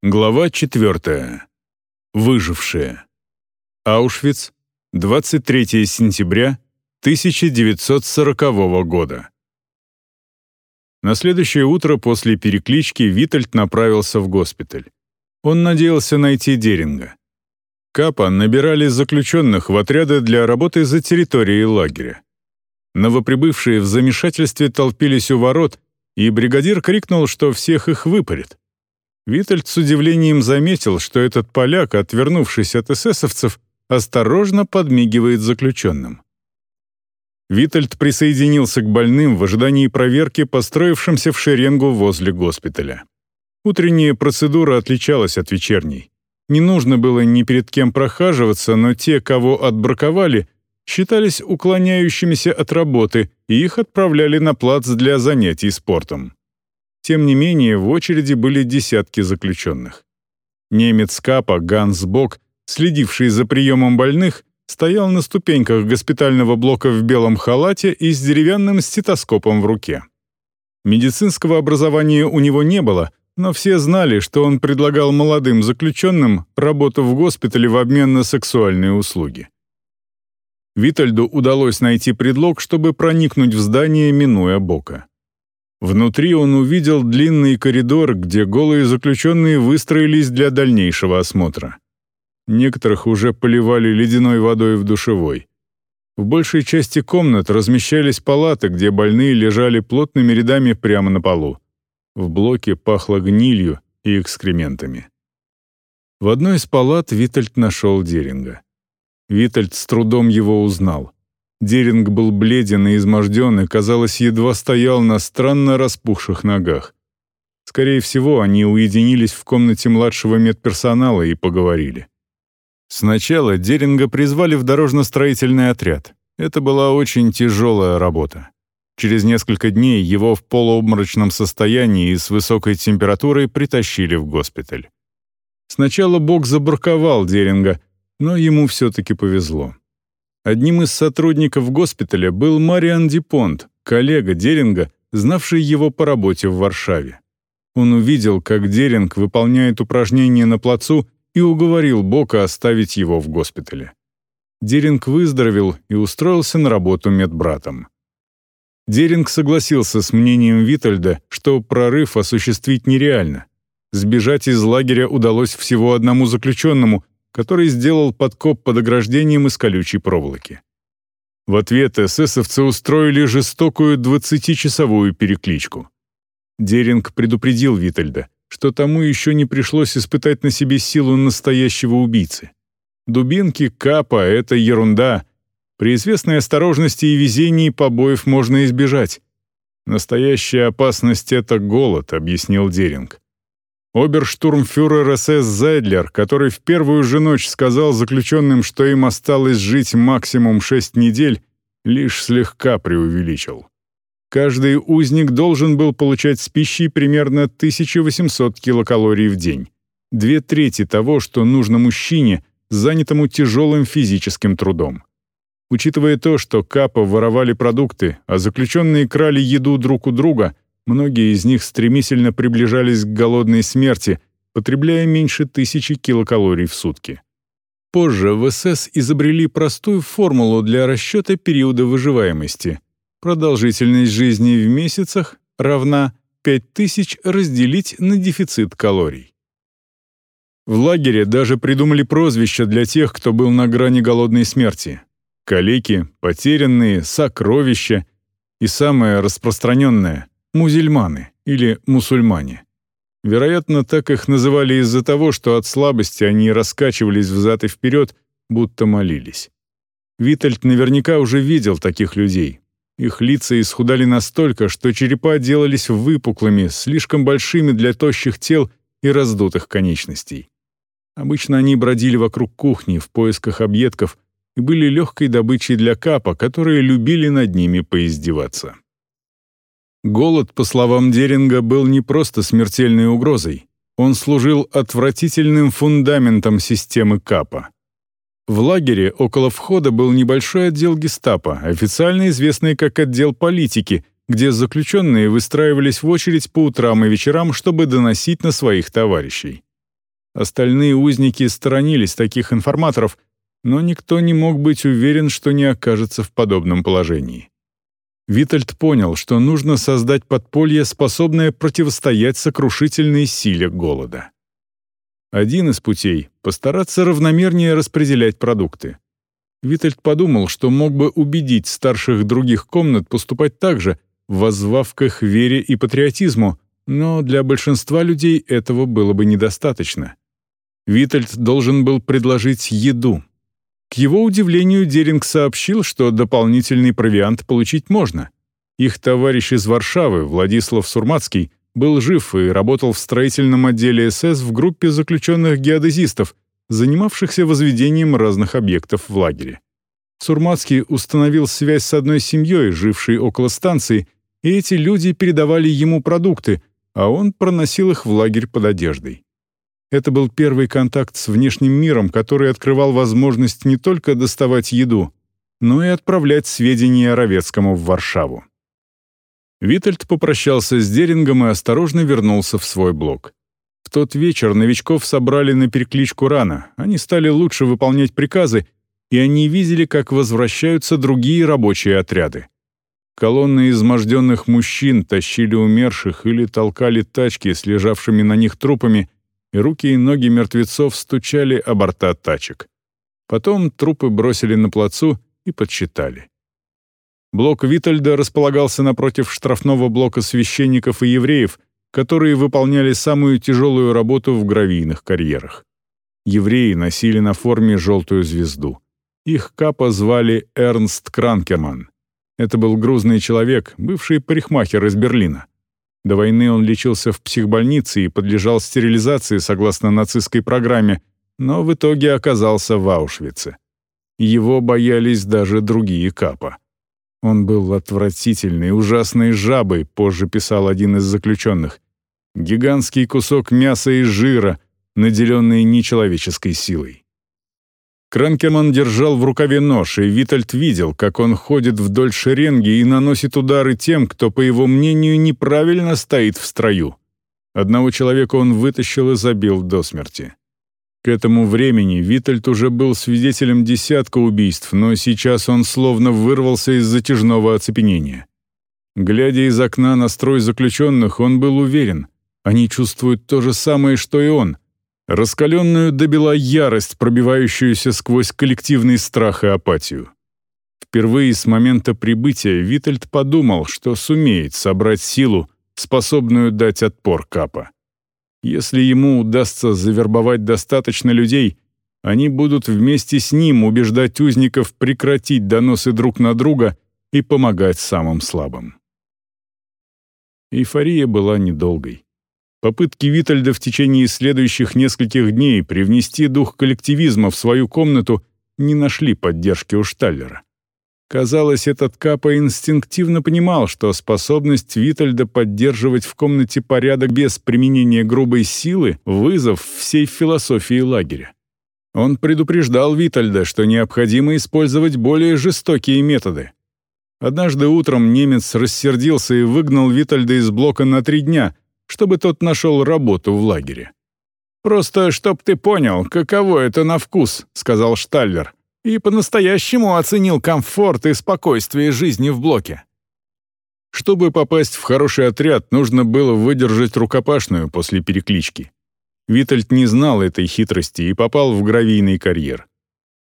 Глава 4. Выжившие. Аушвиц, 23 сентября 1940 года. На следующее утро после переклички Витальд направился в госпиталь. Он надеялся найти Деринга. Капа набирали заключенных в отряды для работы за территорией лагеря. Новоприбывшие в замешательстве толпились у ворот, и бригадир крикнул, что всех их выпарит. Витальд с удивлением заметил, что этот поляк, отвернувшись от эсэсовцев, осторожно подмигивает заключенным. Витальд присоединился к больным в ожидании проверки, построившимся в шеренгу возле госпиталя. Утренняя процедура отличалась от вечерней. Не нужно было ни перед кем прохаживаться, но те, кого отбраковали, считались уклоняющимися от работы, и их отправляли на плац для занятий спортом. Тем не менее, в очереди были десятки заключенных. Немец Капа Ганс Бок, следивший за приемом больных, стоял на ступеньках госпитального блока в белом халате и с деревянным стетоскопом в руке. Медицинского образования у него не было, но все знали, что он предлагал молодым заключенным работу в госпитале в обмен на сексуальные услуги. Витальду удалось найти предлог, чтобы проникнуть в здание, минуя Бока. Внутри он увидел длинный коридор, где голые заключенные выстроились для дальнейшего осмотра. Некоторых уже поливали ледяной водой в душевой. В большей части комнат размещались палаты, где больные лежали плотными рядами прямо на полу. В блоке пахло гнилью и экскрементами. В одной из палат Витальд нашел Деринга. Витальд с трудом его узнал. Деринг был бледен и изможден и, казалось, едва стоял на странно распухших ногах. Скорее всего, они уединились в комнате младшего медперсонала и поговорили. Сначала Деринга призвали в дорожно-строительный отряд. Это была очень тяжелая работа. Через несколько дней его в полуобморочном состоянии и с высокой температурой притащили в госпиталь. Сначала Бог забраковал Деринга, но ему все-таки повезло. Одним из сотрудников госпиталя был Мариан Дипонт, коллега Деринга, знавший его по работе в Варшаве. Он увидел, как Деринг выполняет упражнения на плацу и уговорил Бока оставить его в госпитале. Деринг выздоровел и устроился на работу медбратом. Деринг согласился с мнением Витальда, что прорыв осуществить нереально. Сбежать из лагеря удалось всего одному заключенному, который сделал подкоп под ограждением из колючей проволоки. В ответ эсэсовцы устроили жестокую 20-часовую перекличку. Деринг предупредил Витальда, что тому еще не пришлось испытать на себе силу настоящего убийцы. Дубинки Капа — это ерунда. При известной осторожности и везении побоев можно избежать. Настоящая опасность — это голод, объяснил Деринг. Оберштурмфюрер СС Зайдлер, который в первую же ночь сказал заключенным, что им осталось жить максимум шесть недель, лишь слегка преувеличил. Каждый узник должен был получать с пищей примерно 1800 килокалорий в день. Две трети того, что нужно мужчине, занятому тяжелым физическим трудом. Учитывая то, что капа воровали продукты, а заключенные крали еду друг у друга — Многие из них стремительно приближались к голодной смерти, потребляя меньше тысячи килокалорий в сутки. Позже в СС изобрели простую формулу для расчета периода выживаемости. Продолжительность жизни в месяцах равна 5000 разделить на дефицит калорий. В лагере даже придумали прозвища для тех, кто был на грани голодной смерти. Калеки, потерянные, сокровища и самое распространенное музельманы или мусульмане. Вероятно, так их называли из-за того, что от слабости они раскачивались взад и вперед, будто молились. Витальд наверняка уже видел таких людей. Их лица исхудали настолько, что черепа делались выпуклыми, слишком большими для тощих тел и раздутых конечностей. Обычно они бродили вокруг кухни в поисках объедков и были легкой добычей для капа, которые любили над ними поиздеваться. Голод, по словам Деринга, был не просто смертельной угрозой. Он служил отвратительным фундаментом системы КАПа. В лагере около входа был небольшой отдел гестапо, официально известный как отдел политики, где заключенные выстраивались в очередь по утрам и вечерам, чтобы доносить на своих товарищей. Остальные узники сторонились таких информаторов, но никто не мог быть уверен, что не окажется в подобном положении. Витальд понял, что нужно создать подполье, способное противостоять сокрушительной силе голода. Один из путей — постараться равномернее распределять продукты. Витальд подумал, что мог бы убедить старших других комнат поступать так же, воззвав к их вере и патриотизму, но для большинства людей этого было бы недостаточно. Витальд должен был предложить еду. К его удивлению, Деринг сообщил, что дополнительный провиант получить можно. Их товарищ из Варшавы, Владислав Сурмацкий, был жив и работал в строительном отделе СС в группе заключенных геодезистов, занимавшихся возведением разных объектов в лагере. Сурмацкий установил связь с одной семьей, жившей около станции, и эти люди передавали ему продукты, а он проносил их в лагерь под одеждой. Это был первый контакт с внешним миром, который открывал возможность не только доставать еду, но и отправлять сведения Ровецкому в Варшаву. Витальд попрощался с Дерингом и осторожно вернулся в свой блок. В тот вечер новичков собрали на перекличку рано, они стали лучше выполнять приказы, и они видели, как возвращаются другие рабочие отряды. Колонны изможденных мужчин тащили умерших или толкали тачки с лежавшими на них трупами, и руки и ноги мертвецов стучали о борта тачек. Потом трупы бросили на плацу и подсчитали. Блок Витальда располагался напротив штрафного блока священников и евреев, которые выполняли самую тяжелую работу в гравийных карьерах. Евреи носили на форме желтую звезду. Их капа звали Эрнст Кранкерман. Это был грузный человек, бывший парикмахер из Берлина. До войны он лечился в психбольнице и подлежал стерилизации согласно нацистской программе, но в итоге оказался в Аушвице. Его боялись даже другие капа. Он был отвратительной, ужасной жабой, позже писал один из заключенных. Гигантский кусок мяса и жира, наделенный нечеловеческой силой. Кранкеман держал в рукаве нож, и Витальд видел, как он ходит вдоль шеренги и наносит удары тем, кто, по его мнению, неправильно стоит в строю. Одного человека он вытащил и забил до смерти. К этому времени Витальд уже был свидетелем десятка убийств, но сейчас он словно вырвался из затяжного оцепенения. Глядя из окна на строй заключенных, он был уверен, они чувствуют то же самое, что и он — раскаленную добила ярость, пробивающуюся сквозь коллективный страх и апатию. Впервые с момента прибытия Витальд подумал, что сумеет собрать силу, способную дать отпор Капа. Если ему удастся завербовать достаточно людей, они будут вместе с ним убеждать узников прекратить доносы друг на друга и помогать самым слабым. Эйфория была недолгой. Попытки Витальда в течение следующих нескольких дней привнести дух коллективизма в свою комнату не нашли поддержки у Шталлера. Казалось, этот Капа инстинктивно понимал, что способность Витальда поддерживать в комнате порядок без применения грубой силы — вызов всей философии лагеря. Он предупреждал Витальда, что необходимо использовать более жестокие методы. Однажды утром немец рассердился и выгнал Витальда из блока на три дня — чтобы тот нашел работу в лагере. «Просто чтоб ты понял, каково это на вкус», — сказал Шталлер, и по-настоящему оценил комфорт и спокойствие жизни в блоке. Чтобы попасть в хороший отряд, нужно было выдержать рукопашную после переклички. Витальд не знал этой хитрости и попал в гравийный карьер.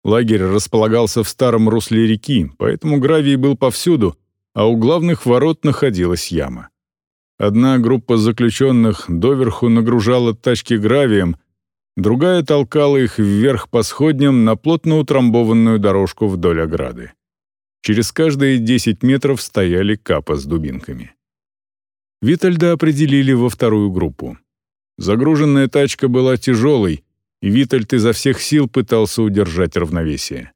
Лагерь располагался в старом русле реки, поэтому гравий был повсюду, а у главных ворот находилась яма. Одна группа заключенных доверху нагружала тачки гравием, другая толкала их вверх по сходням на плотно утрамбованную дорожку вдоль ограды. Через каждые 10 метров стояли капа с дубинками. Витальда определили во вторую группу. Загруженная тачка была тяжелой, и Витальд изо всех сил пытался удержать равновесие.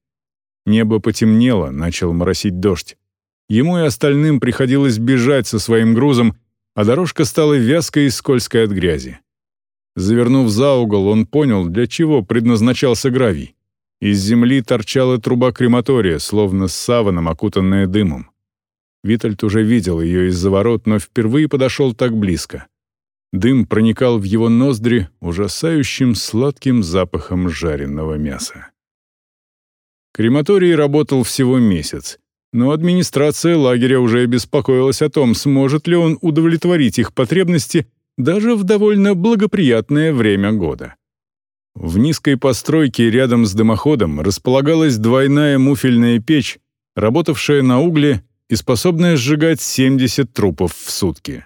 Небо потемнело, начал моросить дождь. Ему и остальным приходилось бежать со своим грузом, а дорожка стала вязкой и скользкой от грязи. Завернув за угол, он понял, для чего предназначался гравий. Из земли торчала труба крематория, словно с саваном, окутанная дымом. Витальд уже видел ее из-за ворот, но впервые подошел так близко. Дым проникал в его ноздри ужасающим сладким запахом жареного мяса. Крематорий работал всего месяц, но администрация лагеря уже беспокоилась о том, сможет ли он удовлетворить их потребности даже в довольно благоприятное время года. В низкой постройке рядом с дымоходом располагалась двойная муфельная печь, работавшая на угле и способная сжигать 70 трупов в сутки.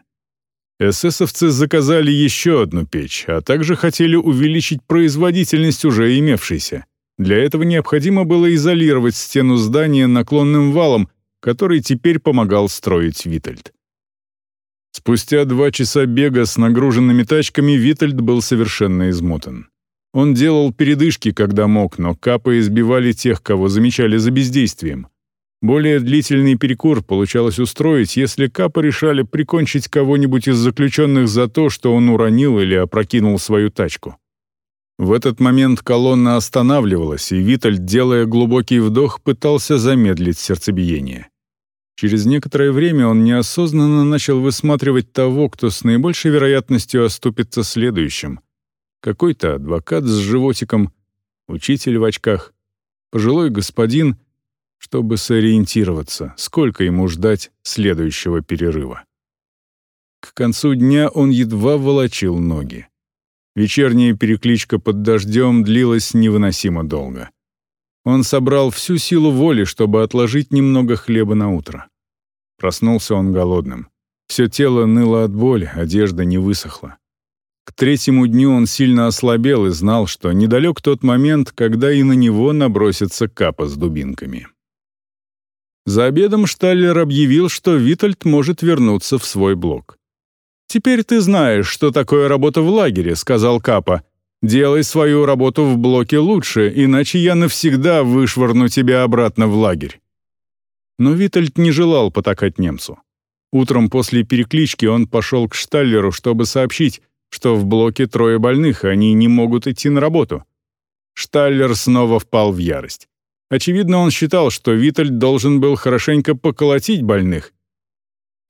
Эсэсовцы заказали еще одну печь, а также хотели увеличить производительность уже имевшейся. Для этого необходимо было изолировать стену здания наклонным валом, который теперь помогал строить Витальд. Спустя два часа бега с нагруженными тачками Витальд был совершенно измотан. Он делал передышки, когда мог, но капы избивали тех, кого замечали за бездействием. Более длительный перекур получалось устроить, если капы решали прикончить кого-нибудь из заключенных за то, что он уронил или опрокинул свою тачку. В этот момент колонна останавливалась, и Витальд, делая глубокий вдох, пытался замедлить сердцебиение. Через некоторое время он неосознанно начал высматривать того, кто с наибольшей вероятностью оступится следующим. Какой-то адвокат с животиком, учитель в очках, пожилой господин — чтобы сориентироваться, сколько ему ждать следующего перерыва. К концу дня он едва волочил ноги. Вечерняя перекличка под дождем длилась невыносимо долго. Он собрал всю силу воли, чтобы отложить немного хлеба на утро. Проснулся он голодным. Все тело ныло от боли, одежда не высохла. К третьему дню он сильно ослабел и знал, что недалек тот момент, когда и на него набросится капа с дубинками. За обедом Шталлер объявил, что Витальд может вернуться в свой блок. «Теперь ты знаешь, что такое работа в лагере», — сказал Капа. «Делай свою работу в блоке лучше, иначе я навсегда вышвырну тебя обратно в лагерь». Но Витальд не желал потакать немцу. Утром после переклички он пошел к Шталлеру, чтобы сообщить, что в блоке трое больных, они не могут идти на работу. Шталлер снова впал в ярость. Очевидно, он считал, что Витальд должен был хорошенько поколотить больных.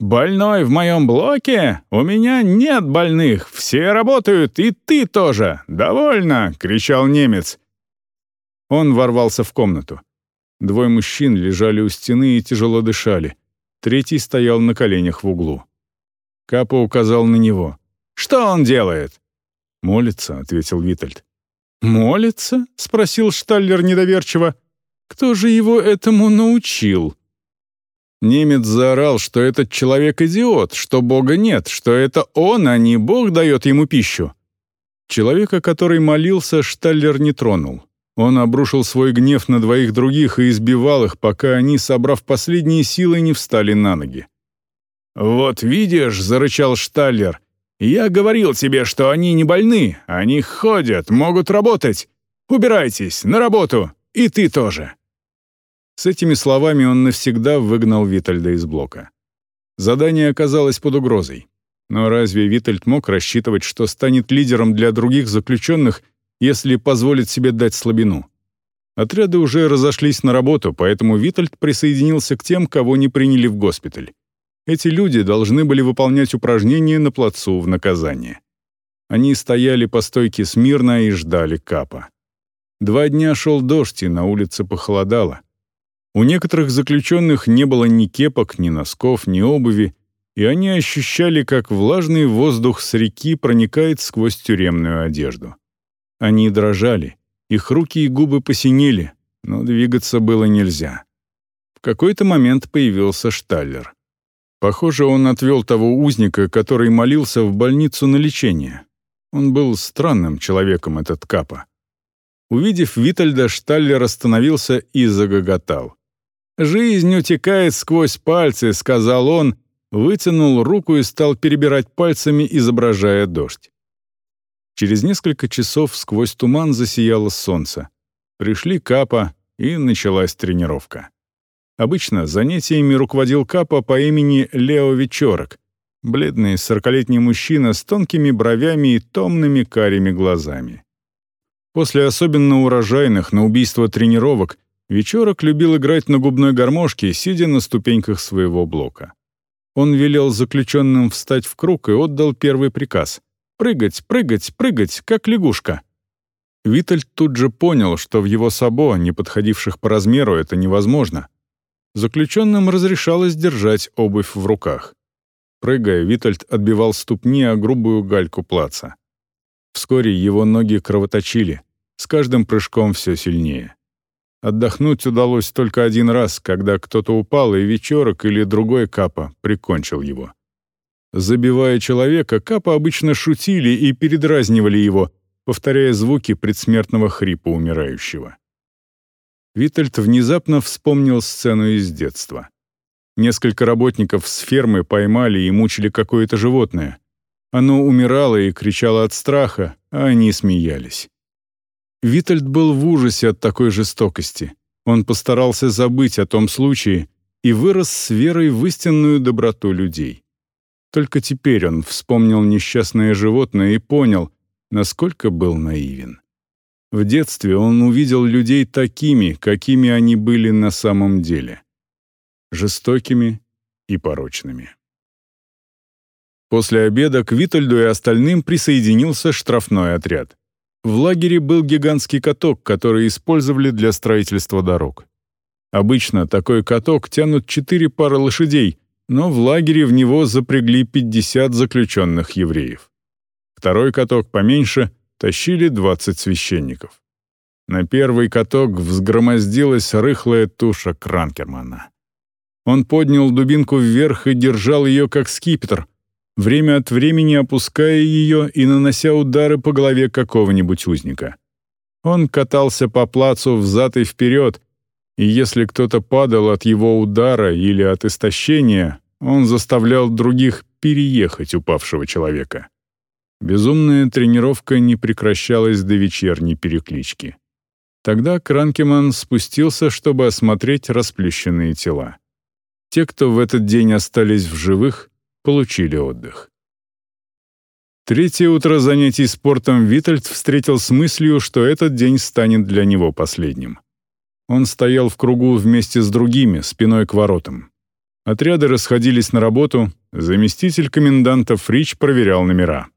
«Больной в моем блоке? У меня нет больных, все работают, и ты тоже. Довольно!» — кричал немец. Он ворвался в комнату. Двое мужчин лежали у стены и тяжело дышали. Третий стоял на коленях в углу. Капа указал на него. «Что он делает?» «Молится», — ответил Витальд. «Молится?» — спросил Шталлер недоверчиво. Кто же его этому научил? Немец заорал, что этот человек идиот, что Бога нет, что это он, а не Бог дает ему пищу. Человека, который молился, Шталлер не тронул. Он обрушил свой гнев на двоих других и избивал их, пока они, собрав последние силы, не встали на ноги. «Вот видишь», — зарычал Шталлер, — «я говорил тебе, что они не больны, они ходят, могут работать. Убирайтесь, на работу, и ты тоже». С этими словами он навсегда выгнал Витальда из блока. Задание оказалось под угрозой. Но разве Витальд мог рассчитывать, что станет лидером для других заключенных, если позволит себе дать слабину? Отряды уже разошлись на работу, поэтому Витальд присоединился к тем, кого не приняли в госпиталь. Эти люди должны были выполнять упражнения на плацу в наказание. Они стояли по стойке смирно и ждали капа. Два дня шел дождь, и на улице похолодало. У некоторых заключенных не было ни кепок, ни носков, ни обуви, и они ощущали, как влажный воздух с реки проникает сквозь тюремную одежду. Они дрожали, их руки и губы посинели, но двигаться было нельзя. В какой-то момент появился Шталлер. Похоже, он отвел того узника, который молился в больницу на лечение. Он был странным человеком, этот Капа. Увидев Витальда, Шталлер остановился и загоготал. «Жизнь утекает сквозь пальцы», — сказал он, вытянул руку и стал перебирать пальцами, изображая дождь. Через несколько часов сквозь туман засияло солнце. Пришли Капа, и началась тренировка. Обычно занятиями руководил Капа по имени Лео Вечерок, бледный сорокалетний мужчина с тонкими бровями и томными карими глазами. После особенно урожайных на убийство тренировок Вечерок любил играть на губной гармошке, сидя на ступеньках своего блока. Он велел заключенным встать в круг и отдал первый приказ — прыгать, прыгать, прыгать, как лягушка. Витальд тут же понял, что в его сабо, не подходивших по размеру, это невозможно. Заключенным разрешалось держать обувь в руках. Прыгая, Витальд отбивал ступни о грубую гальку плаца. Вскоре его ноги кровоточили, с каждым прыжком все сильнее. Отдохнуть удалось только один раз, когда кто-то упал, и вечерок или другой Капа прикончил его. Забивая человека, Капа обычно шутили и передразнивали его, повторяя звуки предсмертного хрипа умирающего. Витальд внезапно вспомнил сцену из детства. Несколько работников с фермы поймали и мучили какое-то животное. Оно умирало и кричало от страха, а они смеялись. Витальд был в ужасе от такой жестокости. Он постарался забыть о том случае и вырос с верой в истинную доброту людей. Только теперь он вспомнил несчастное животное и понял, насколько был наивен. В детстве он увидел людей такими, какими они были на самом деле. Жестокими и порочными. После обеда к Витальду и остальным присоединился штрафной отряд. В лагере был гигантский каток, который использовали для строительства дорог. Обычно такой каток тянут четыре пары лошадей, но в лагере в него запрягли 50 заключенных евреев. Второй каток поменьше тащили 20 священников. На первый каток взгромоздилась рыхлая туша Кранкермана. Он поднял дубинку вверх и держал ее как скипетр, время от времени опуская ее и нанося удары по голове какого-нибудь узника. Он катался по плацу взад и вперед, и если кто-то падал от его удара или от истощения, он заставлял других переехать упавшего человека. Безумная тренировка не прекращалась до вечерней переклички. Тогда Кранкеман спустился, чтобы осмотреть расплющенные тела. Те, кто в этот день остались в живых, получили отдых. Третье утро занятий спортом Витальд встретил с мыслью, что этот день станет для него последним. Он стоял в кругу вместе с другими, спиной к воротам. Отряды расходились на работу, заместитель коменданта Фрич проверял номера.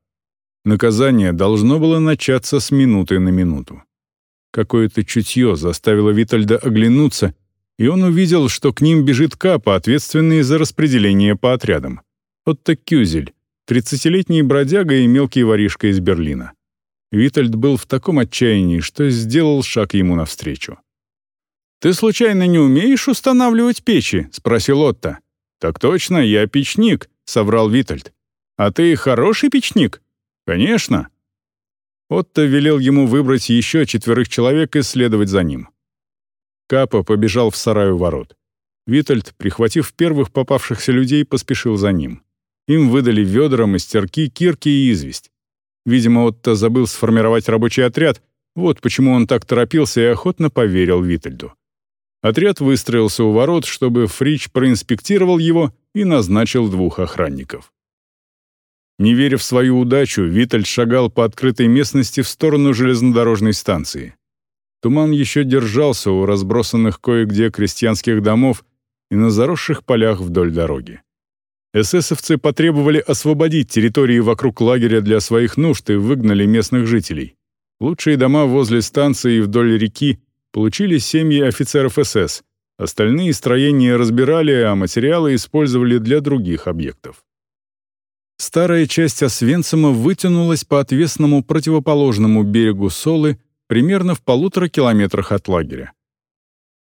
Наказание должно было начаться с минуты на минуту. Какое-то чутье заставило Витальда оглянуться, и он увидел, что к ним бежит Капа, ответственный за распределение по отрядам. Отто Кюзель, тридцатилетний бродяга и мелкий воришка из Берлина. Витальд был в таком отчаянии, что сделал шаг ему навстречу. «Ты случайно не умеешь устанавливать печи?» — спросил Отто. «Так точно, я печник», — соврал Витальд. «А ты хороший печник?» «Конечно». Отто велел ему выбрать еще четверых человек и следовать за ним. Капа побежал в сарай у ворот. Витальд, прихватив первых попавшихся людей, поспешил за ним. Им выдали ведра, мастерки, кирки и известь. Видимо, Отто забыл сформировать рабочий отряд, вот почему он так торопился и охотно поверил Витальду. Отряд выстроился у ворот, чтобы Фрич проинспектировал его и назначил двух охранников. Не веря в свою удачу, Виталь шагал по открытой местности в сторону железнодорожной станции. Туман еще держался у разбросанных кое-где крестьянских домов и на заросших полях вдоль дороги. Эсэсовцы потребовали освободить территории вокруг лагеря для своих нужд и выгнали местных жителей. Лучшие дома возле станции и вдоль реки получили семьи офицеров СС, остальные строения разбирали, а материалы использовали для других объектов. Старая часть Освенцима вытянулась по отвесному противоположному берегу Солы примерно в полутора километрах от лагеря.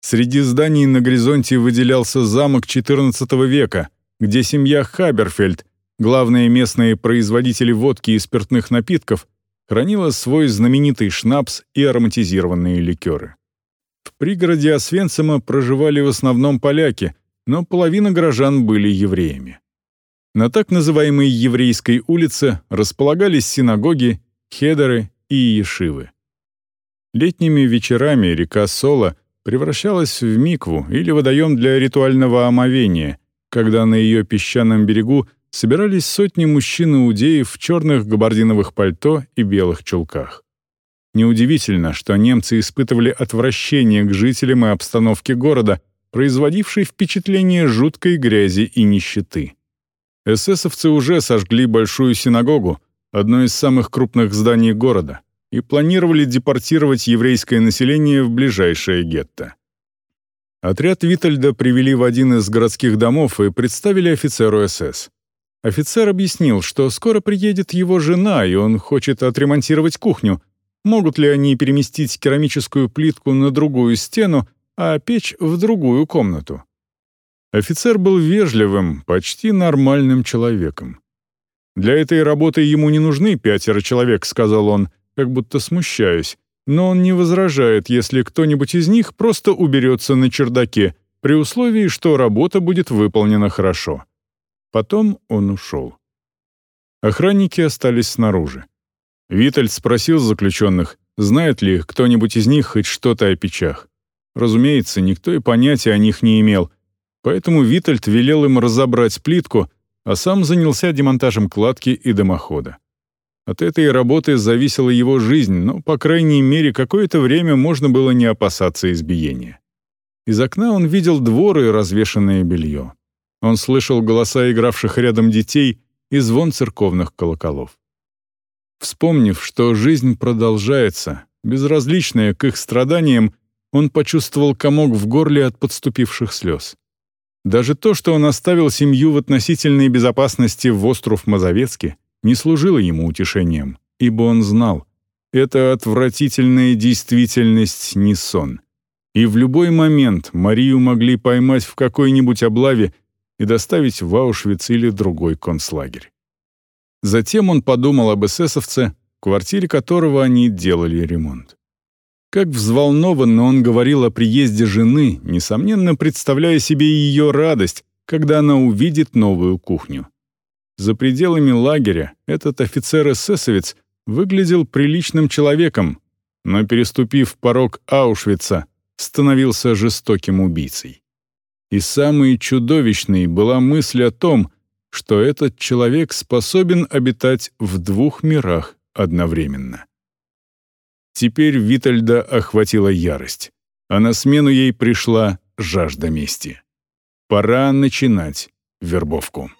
Среди зданий на горизонте выделялся замок XIV века, где семья Хаберфельд, главные местные производители водки и спиртных напитков, хранила свой знаменитый шнапс и ароматизированные ликеры. В пригороде Освенцима проживали в основном поляки, но половина горожан были евреями. На так называемой Еврейской улице располагались синагоги, хедеры и ешивы. Летними вечерами река Сола превращалась в микву или водоем для ритуального омовения, когда на ее песчаном берегу собирались сотни мужчин-иудеев в черных габардиновых пальто и белых чулках. Неудивительно, что немцы испытывали отвращение к жителям и обстановке города, производившей впечатление жуткой грязи и нищеты. Эсэсовцы уже сожгли большую синагогу, одно из самых крупных зданий города, и планировали депортировать еврейское население в ближайшее гетто. Отряд Витальда привели в один из городских домов и представили офицеру СС. Офицер объяснил, что скоро приедет его жена, и он хочет отремонтировать кухню. Могут ли они переместить керамическую плитку на другую стену, а печь в другую комнату? Офицер был вежливым, почти нормальным человеком. «Для этой работы ему не нужны пятеро человек», — сказал он, как будто смущаясь, но он не возражает, если кто-нибудь из них просто уберется на чердаке, при условии, что работа будет выполнена хорошо. Потом он ушел. Охранники остались снаружи. Витальд спросил заключенных, знает ли кто-нибудь из них хоть что-то о печах. Разумеется, никто и понятия о них не имел, поэтому Витальд велел им разобрать плитку, а сам занялся демонтажем кладки и дымохода. От этой работы зависела его жизнь, но, по крайней мере, какое-то время можно было не опасаться избиения. Из окна он видел двор и развешанное белье. Он слышал голоса игравших рядом детей и звон церковных колоколов. Вспомнив, что жизнь продолжается, безразличная к их страданиям, он почувствовал комок в горле от подступивших слез. Даже то, что он оставил семью в относительной безопасности в остров Мазовецке, не служило ему утешением, ибо он знал, эта отвратительная действительность не сон. И в любой момент Марию могли поймать в какой-нибудь облаве и доставить в Аушвиц или другой концлагерь. Затем он подумал об эсэсовце, в квартире которого они делали ремонт. Как взволнованно он говорил о приезде жены, несомненно представляя себе ее радость, когда она увидит новую кухню. За пределами лагеря этот офицер-эсэсовец выглядел приличным человеком, но, переступив порог Аушвица, становился жестоким убийцей. И самой чудовищной была мысль о том, что этот человек способен обитать в двух мирах одновременно. Теперь Витальда охватила ярость, а на смену ей пришла жажда мести. Пора начинать вербовку.